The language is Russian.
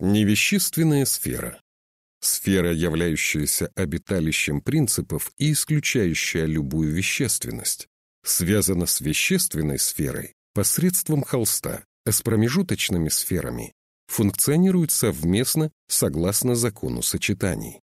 Невещественная сфера. Сфера, являющаяся обиталищем принципов и исключающая любую вещественность, связана с вещественной сферой посредством холста, а с промежуточными сферами функционирует совместно согласно закону сочетаний.